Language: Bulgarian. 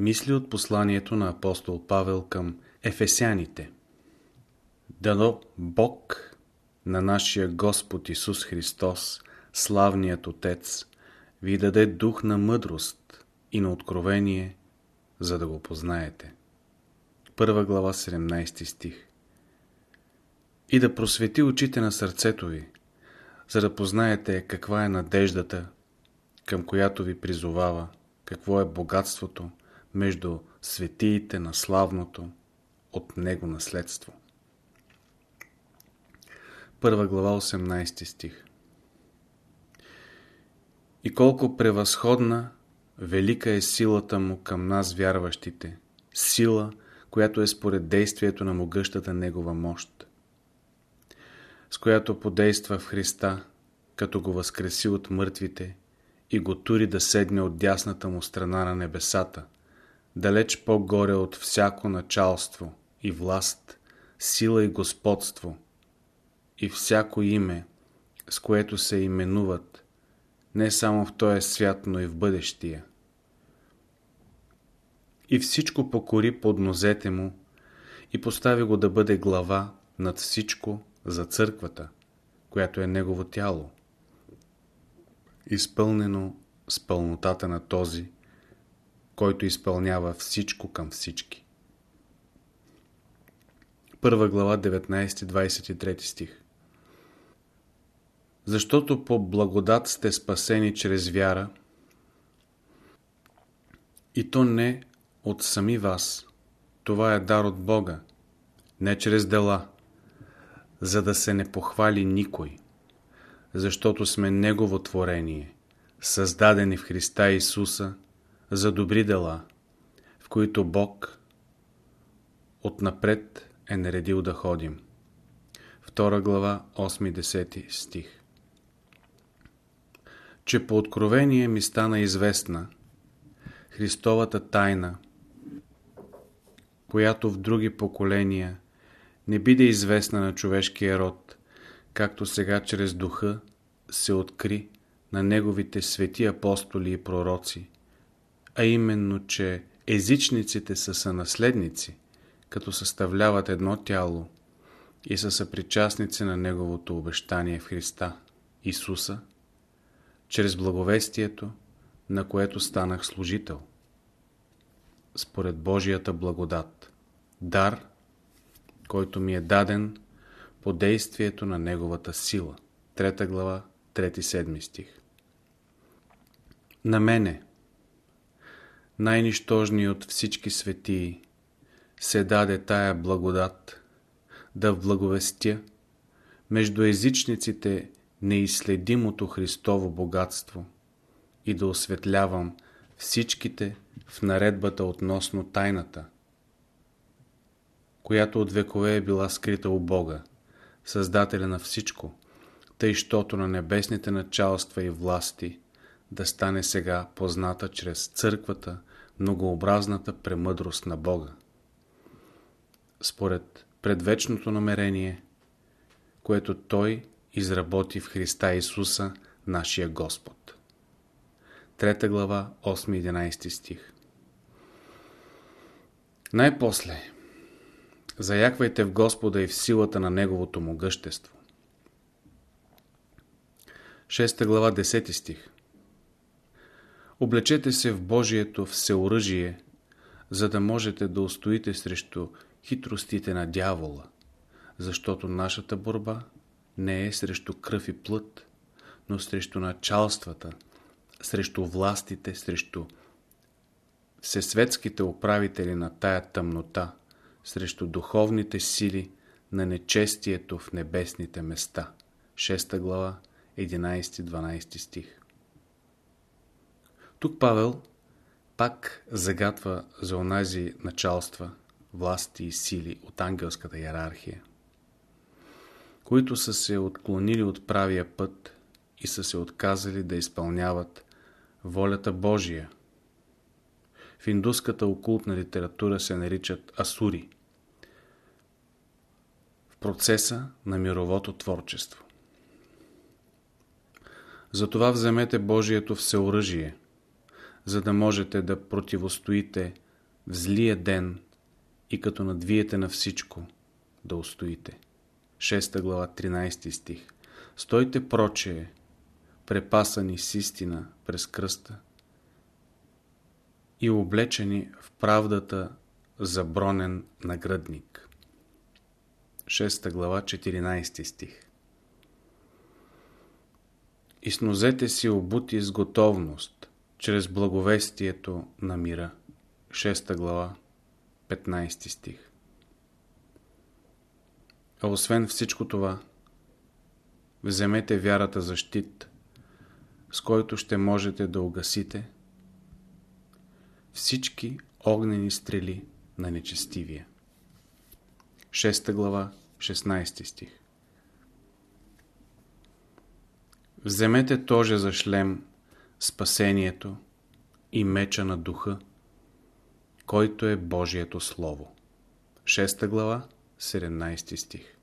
Мисли от посланието на апостол Павел към Ефесяните Дано Бог на нашия Господ Исус Христос, славният Отец, ви даде дух на мъдрост и на откровение, за да го познаете. Първа глава, 17 стих И да просвети очите на сърцето ви, за да познаете каква е надеждата, към която ви призовава, какво е богатството между светиите на славното от него наследство. Първа глава, 18 стих И колко превъзходна, велика е силата му към нас вярващите, сила, която е според действието на могъщата негова мощ, с която подейства в Христа, като го възкреси от мъртвите и го тури да седне от дясната му страна на небесата, далеч по-горе от всяко началство и власт, сила и господство и всяко име, с което се именуват, не само в този свят, но и в бъдещия. И всичко покори под нозете му и постави го да бъде глава над всичко за църквата, която е негово тяло изпълнено с пълнотата на този, който изпълнява всичко към всички. Първа глава 19-23 стих Защото по благодат сте спасени чрез вяра и то не от сами вас, това е дар от Бога, не чрез дела, за да се не похвали никой защото сме Негово творение, създадени в Христа Исуса за добри дела, в които Бог отнапред е наредил да ходим. Втора глава, 8-10 стих Че по откровение ми стана известна Христовата тайна, която в други поколения не биде известна на човешкия род, както сега чрез духа се откри на неговите свети апостоли и пророци, а именно, че езичниците са сънаследници, като съставляват едно тяло и са съпричастници на Неговото обещание в Христа, Исуса, чрез благовестието, на което станах служител. Според Божията благодат. Дар, който ми е даден по действието на Неговата сила. Трета глава, 3-7 стих. На мене, най-нищожни от всички светии, се даде тая благодат, да благовестя между езичниците неизследимото Христово богатство и да осветлявам всичките в наредбата относно тайната, която от векове е била скрита у Бога, Създателя на всичко, тъй, щото на небесните началства и власти да стане сега позната чрез църквата, многообразната премъдрост на Бога. Според предвечното намерение, което Той изработи в Христа Исуса, нашия Господ. Трета глава, 8-11 стих Най-после Заяквайте в Господа и в силата на Неговото могъщество. 6 глава 10 стих Облечете се в Божието всеоръжие, за да можете да устоите срещу хитростите на дявола, защото нашата борба не е срещу кръв и плът, но срещу началствата, срещу властите, срещу всесветските управители на тая тъмнота, срещу духовните сили на нечестието в небесните места. 6 глава, 11-12 стих. Тук Павел пак загатва за онази началства, власти и сили от ангелската иерархия, които са се отклонили от правия път и са се отказали да изпълняват волята Божия. В индуската окултна литература се наричат асури – в процеса на мировото творчество. Затова вземете Божието всеоръжие, за да можете да противостоите в злия ден и като надвиете на всичко, да устоите. 6 глава, 13 стих. Стойте прочее, препасани с истина през кръста и облечени в правдата за бронен нагръдник. 6 глава, 14 стих. И с нозете си обути с готовност, чрез благовестието на мира. 6 глава, 15 стих. А освен всичко това, вземете вярата за щит, с който ще можете да угасите всички огнени стрели на нечестивия. 6 глава, 16 стих. Вземете тоже за шлем спасението и меча на духа, който е Божието Слово. 6 глава, 17 стих.